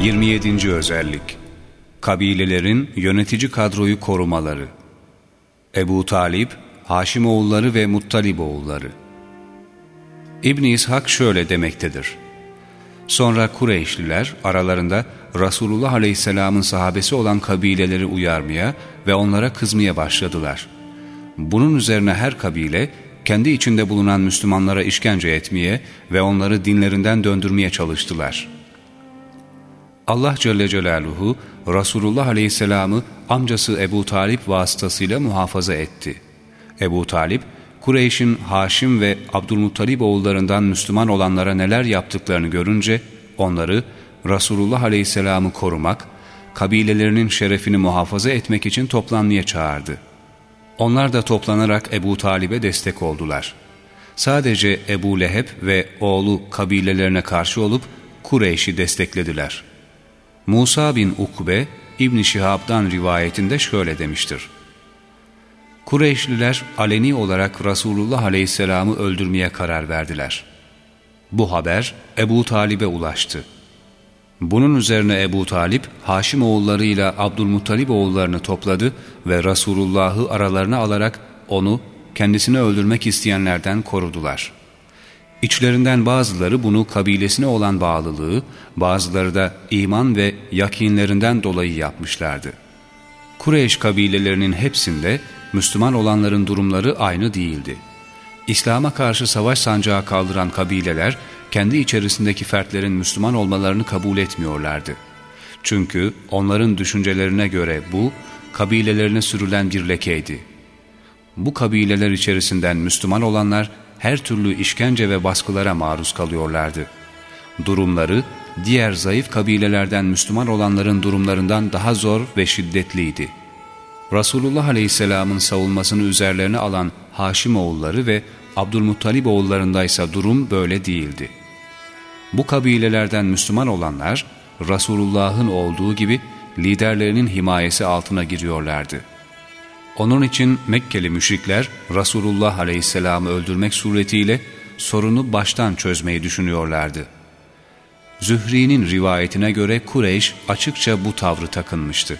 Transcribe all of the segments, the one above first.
27. özellik Kabilelerin yönetici kadroyu korumaları Ebu Talip, Haşimoğulları ve Muttaliboğulları İbn İshak şöyle demektedir. Sonra Kureyşliler aralarında Resulullah Aleyhisselam'ın sahabesi olan kabileleri uyarmaya ve onlara kızmaya başladılar. Bunun üzerine her kabile kendi içinde bulunan Müslümanlara işkence etmeye ve onları dinlerinden döndürmeye çalıştılar. Allah Celle Celaluhu Resulullah Aleyhisselam'ı amcası Ebu Talip vasıtasıyla muhafaza etti. Ebu Talip, Kureyş'in Haşim ve Abdülmuttalip oğullarından Müslüman olanlara neler yaptıklarını görünce onları Resulullah Aleyhisselam'ı korumak, kabilelerinin şerefini muhafaza etmek için toplanmaya çağırdı. Onlar da toplanarak Ebu Talib'e destek oldular. Sadece Ebu Leheb ve oğlu kabilelerine karşı olup Kureyş'i desteklediler. Musa bin Ukbe İbn Şihab'dan rivayetinde şöyle demiştir. Kureyşliler aleni olarak Resulullah Aleyhisselam'ı öldürmeye karar verdiler. Bu haber Ebu Talib'e ulaştı. Bunun üzerine Ebu Talip, Haşim oğullarıyla Abdülmuttalip oğullarını topladı ve Resulullah'ı aralarına alarak onu kendisini öldürmek isteyenlerden korudular. İçlerinden bazıları bunu kabilesine olan bağlılığı, bazıları da iman ve yakinlerinden dolayı yapmışlardı. Kureyş kabilelerinin hepsinde Müslüman olanların durumları aynı değildi. İslam'a karşı savaş sancağı kaldıran kabileler, kendi içerisindeki fertlerin Müslüman olmalarını kabul etmiyorlardı. Çünkü onların düşüncelerine göre bu, kabilelerine sürülen bir lekeydi. Bu kabileler içerisinden Müslüman olanlar her türlü işkence ve baskılara maruz kalıyorlardı. Durumları, diğer zayıf kabilelerden Müslüman olanların durumlarından daha zor ve şiddetliydi. Resulullah Aleyhisselam'ın savunmasını üzerlerine alan Haşim oğulları ve Abdülmuttalib oğullarındaysa durum böyle değildi. Bu kabilelerden Müslüman olanlar Resulullah'ın olduğu gibi liderlerinin himayesi altına giriyorlardı. Onun için Mekkeli müşrikler Resulullah Aleyhisselam'ı öldürmek suretiyle sorunu baştan çözmeyi düşünüyorlardı. Zühri'nin rivayetine göre Kureyş açıkça bu tavrı takınmıştı.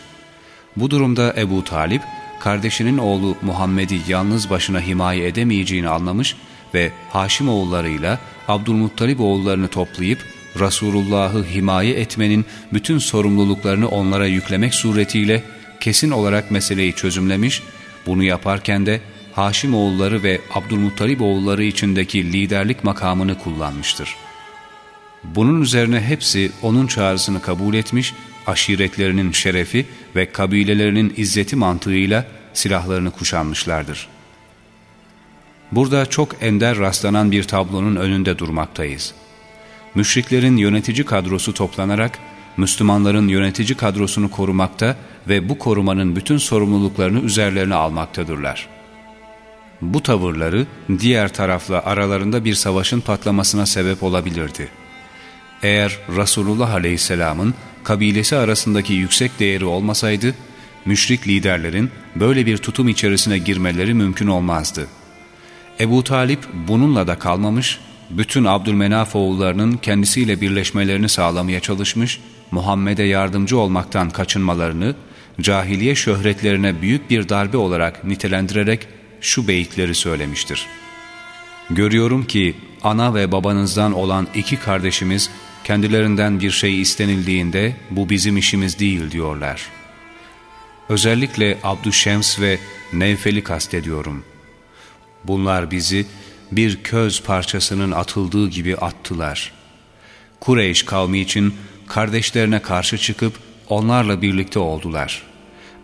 Bu durumda Ebu Talip, kardeşinin oğlu Muhammed'i yalnız başına himaye edemeyeceğini anlamış ve Haşim oğullarıyla Abdülmuttalip oğullarını toplayıp Resulullah'ı himaye etmenin bütün sorumluluklarını onlara yüklemek suretiyle kesin olarak meseleyi çözümlemiş, bunu yaparken de Haşim oğulları ve Abdülmuttalip oğulları içindeki liderlik makamını kullanmıştır. Bunun üzerine hepsi onun çağrısını kabul etmiş, aşiretlerinin şerefi ve kabilelerinin izzeti mantığıyla silahlarını kuşanmışlardır. Burada çok ender rastlanan bir tablonun önünde durmaktayız. Müşriklerin yönetici kadrosu toplanarak Müslümanların yönetici kadrosunu korumakta ve bu korumanın bütün sorumluluklarını üzerlerine almaktadırlar. Bu tavırları diğer tarafla aralarında bir savaşın patlamasına sebep olabilirdi. Eğer Resulullah Aleyhisselam'ın kabilesi arasındaki yüksek değeri olmasaydı, müşrik liderlerin böyle bir tutum içerisine girmeleri mümkün olmazdı. Ebu Talip bununla da kalmamış, bütün Abdülmenaf oğullarının kendisiyle birleşmelerini sağlamaya çalışmış, Muhammed'e yardımcı olmaktan kaçınmalarını, cahiliye şöhretlerine büyük bir darbe olarak nitelendirerek şu beyitleri söylemiştir. Görüyorum ki ana ve babanızdan olan iki kardeşimiz kendilerinden bir şey istenildiğinde bu bizim işimiz değil diyorlar. Özellikle Abdüşşems ve Nevfel'i kastediyorum. Bunlar bizi bir köz parçasının atıldığı gibi attılar. Kureyş kavmi için kardeşlerine karşı çıkıp onlarla birlikte oldular.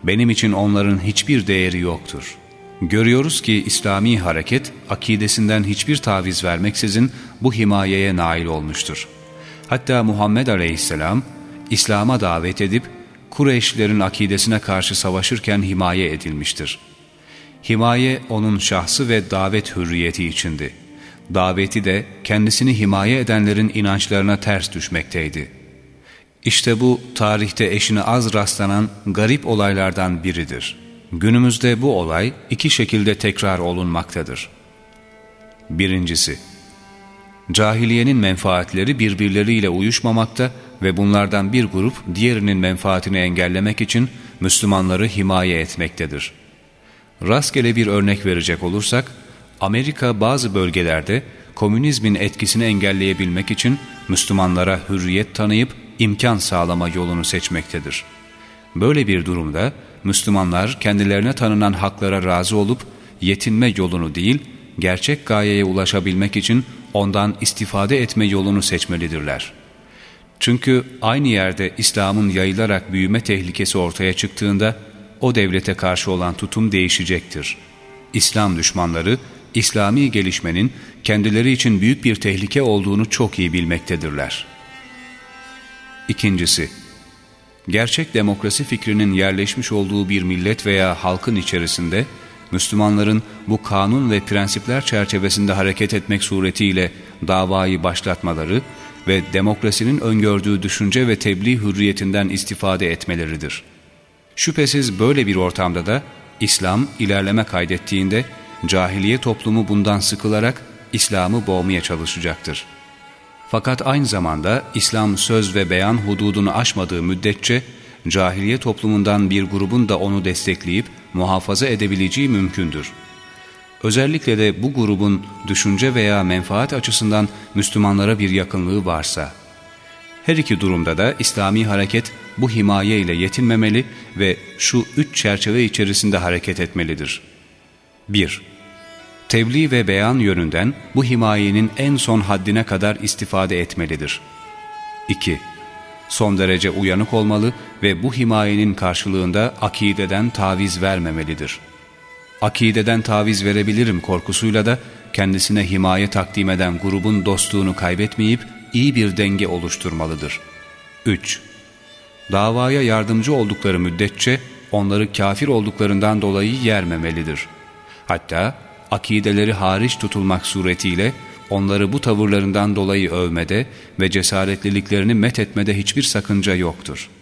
Benim için onların hiçbir değeri yoktur. Görüyoruz ki İslami hareket akidesinden hiçbir taviz vermeksizin bu himayeye nail olmuştur. Hatta Muhammed Aleyhisselam İslam'a davet edip Kureyşlerin akidesine karşı savaşırken himaye edilmiştir. Himaye onun şahsı ve davet hürriyeti içindi. Daveti de kendisini himaye edenlerin inançlarına ters düşmekteydi. İşte bu tarihte eşine az rastlanan garip olaylardan biridir. Günümüzde bu olay iki şekilde tekrar olunmaktadır. Birincisi, Cahiliyenin menfaatleri birbirleriyle uyuşmamakta ve bunlardan bir grup diğerinin menfaatini engellemek için Müslümanları himaye etmektedir. Rastgele bir örnek verecek olursak, Amerika bazı bölgelerde komünizmin etkisini engelleyebilmek için Müslümanlara hürriyet tanıyıp imkan sağlama yolunu seçmektedir. Böyle bir durumda Müslümanlar kendilerine tanınan haklara razı olup yetinme yolunu değil, gerçek gayeye ulaşabilmek için ondan istifade etme yolunu seçmelidirler. Çünkü aynı yerde İslam'ın yayılarak büyüme tehlikesi ortaya çıktığında o devlete karşı olan tutum değişecektir. İslam düşmanları İslami gelişmenin kendileri için büyük bir tehlike olduğunu çok iyi bilmektedirler. İkincisi, gerçek demokrasi fikrinin yerleşmiş olduğu bir millet veya halkın içerisinde Müslümanların bu kanun ve prensipler çerçevesinde hareket etmek suretiyle davayı başlatmaları ve demokrasinin öngördüğü düşünce ve tebliğ hürriyetinden istifade etmeleridir. Şüphesiz böyle bir ortamda da İslam ilerleme kaydettiğinde cahiliye toplumu bundan sıkılarak İslam'ı boğmaya çalışacaktır. Fakat aynı zamanda İslam söz ve beyan hududunu aşmadığı müddetçe cahiliye toplumundan bir grubun da onu destekleyip muhafaza edebileceği mümkündür. Özellikle de bu grubun düşünce veya menfaat açısından Müslümanlara bir yakınlığı varsa, her iki durumda da İslami hareket bu himaye ile yetinmemeli ve şu üç çerçeve içerisinde hareket etmelidir. 1. Tebliğ ve beyan yönünden bu himayenin en son haddine kadar istifade etmelidir. 2 son derece uyanık olmalı ve bu himayenin karşılığında akideden taviz vermemelidir. Akideden taviz verebilirim korkusuyla da kendisine himaye takdim eden grubun dostluğunu kaybetmeyip iyi bir denge oluşturmalıdır. 3. Davaya yardımcı oldukları müddetçe onları kafir olduklarından dolayı yermemelidir. Hatta akideleri hariç tutulmak suretiyle onları bu tavırlarından dolayı övmede ve cesaretliliklerini met etmede hiçbir sakınca yoktur.''